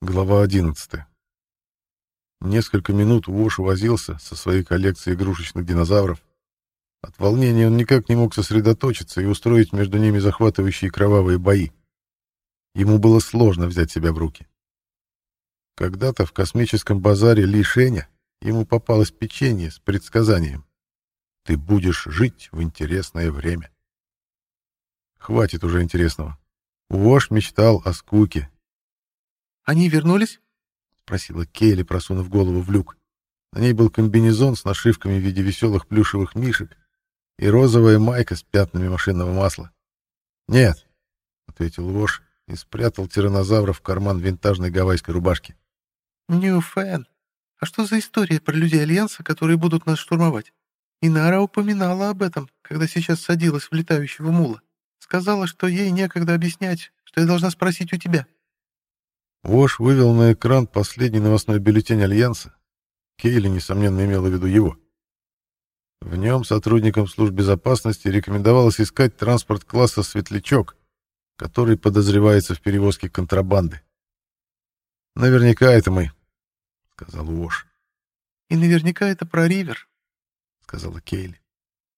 Глава 11. Несколько минут Вош возился со своей коллекцией игрушечных динозавров. От волнения он никак не мог сосредоточиться и устроить между ними захватывающие кровавые бои. Ему было сложно взять себя в руки. Когда-то в космическом базаре Ли Шеня ему попалось печенье с предсказанием «Ты будешь жить в интересное время». Хватит уже интересного. Вош мечтал о скуке «Они вернулись?» — спросила Кейли, просунув голову в люк. На ней был комбинезон с нашивками в виде веселых плюшевых мишек и розовая майка с пятнами машинного масла. «Нет», — ответил Вош и спрятал тиранозавра в карман винтажной гавайской рубашки. «Ньюфэн, а что за история про людей Альянса, которые будут нас штурмовать? Инара упоминала об этом, когда сейчас садилась в летающего мула. Сказала, что ей некогда объяснять, что я должна спросить у тебя». Вош вывел на экран последний новостной бюллетень Альянса. Кейли, несомненно, имела в виду его. В нем сотрудникам служб безопасности рекомендовалось искать транспорт класса «Светлячок», который подозревается в перевозке контрабанды. «Наверняка это мы», — сказал Вош. «И наверняка это про Ривер», — сказала Кейли.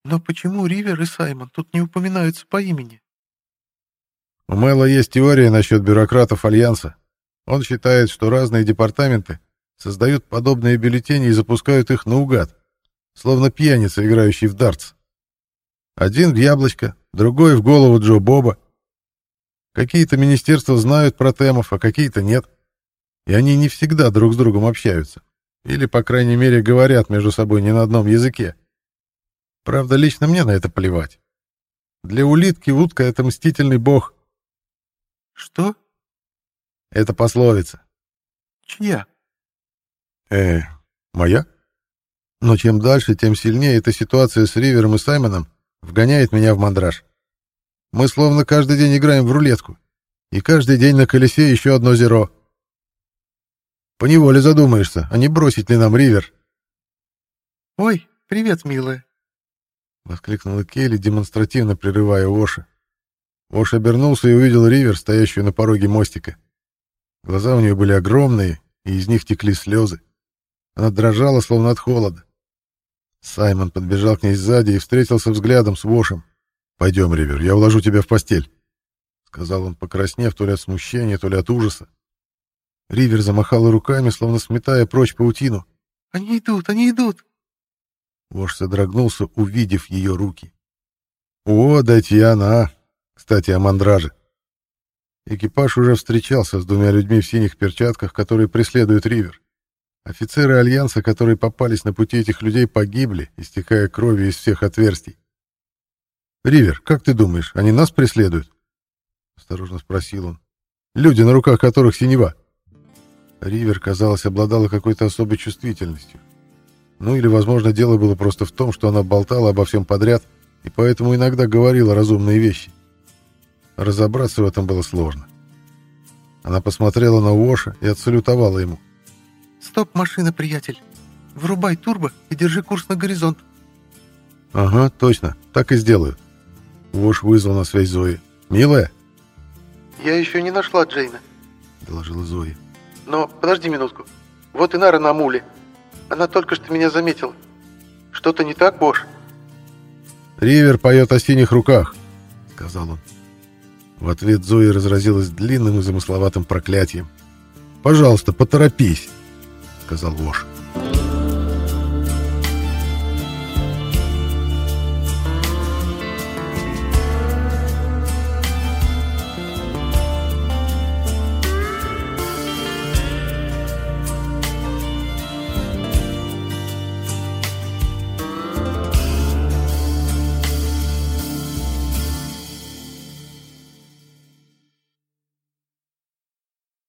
«Но почему Ривер и Саймон тут не упоминаются по имени?» «У Мэла есть теория насчет бюрократов Альянса», он считает, что разные департаменты создают подобные бюллетени и запускают их наугад, словно пьяница, играющий в дартс. Один в яблочко, другой в голову Джо Боба. Какие-то министерства знают про темов, а какие-то нет. И они не всегда друг с другом общаются. Или, по крайней мере, говорят между собой не на одном языке. Правда, лично мне на это плевать. Для улитки утка — это мстительный бог. «Что?» Это пословица. Чья? Э, моя? Но чем дальше, тем сильнее эта ситуация с Ривером и Саймоном вгоняет меня в мандраж. Мы словно каждый день играем в рулетку. И каждый день на колесе еще одно зеро. Поневоле задумаешься, а не бросить ли нам Ривер? «Ой, привет, милая!» — воскликнула Келли, демонстративно прерывая Оша. Ош обернулся и увидел Ривер, стоящую на пороге мостика. Глаза у нее были огромные, и из них текли слезы. Она дрожала, словно от холода. Саймон подбежал к ней сзади и встретился взглядом с Вошем. «Пойдем, Ривер, я уложу тебя в постель», — сказал он, покраснев то ли от смущения, то ли от ужаса. Ривер замахала руками, словно сметая прочь паутину. «Они идут, они идут!» Вож содрогнулся, увидев ее руки. «О, Датьяна! А! Кстати, о мандраже. Экипаж уже встречался с двумя людьми в синих перчатках, которые преследуют Ривер. Офицеры Альянса, которые попались на пути этих людей, погибли, истекая кровью из всех отверстий. «Ривер, как ты думаешь, они нас преследуют?» — осторожно спросил он. «Люди, на руках которых синева». Ривер, казалось, обладала какой-то особой чувствительностью. Ну или, возможно, дело было просто в том, что она болтала обо всем подряд и поэтому иногда говорила разумные вещи. Разобраться в этом было сложно. Она посмотрела на Уоша и отсалютовала ему. «Стоп, машина, приятель! Врубай турбо и держи курс на горизонт!» «Ага, точно, так и сделаю». Уош вызвал на связь Зои. «Милая?» «Я еще не нашла Джейна», — доложила Зои. «Но подожди минутку. Вот и Нара на муле. Она только что меня заметила. Что-то не так, Бош?» «Ривер поет о синих руках», — сказал он. В ответ Зоя разразилась длинным и замысловатым проклятием. «Пожалуйста, поторопись», — сказал Вош.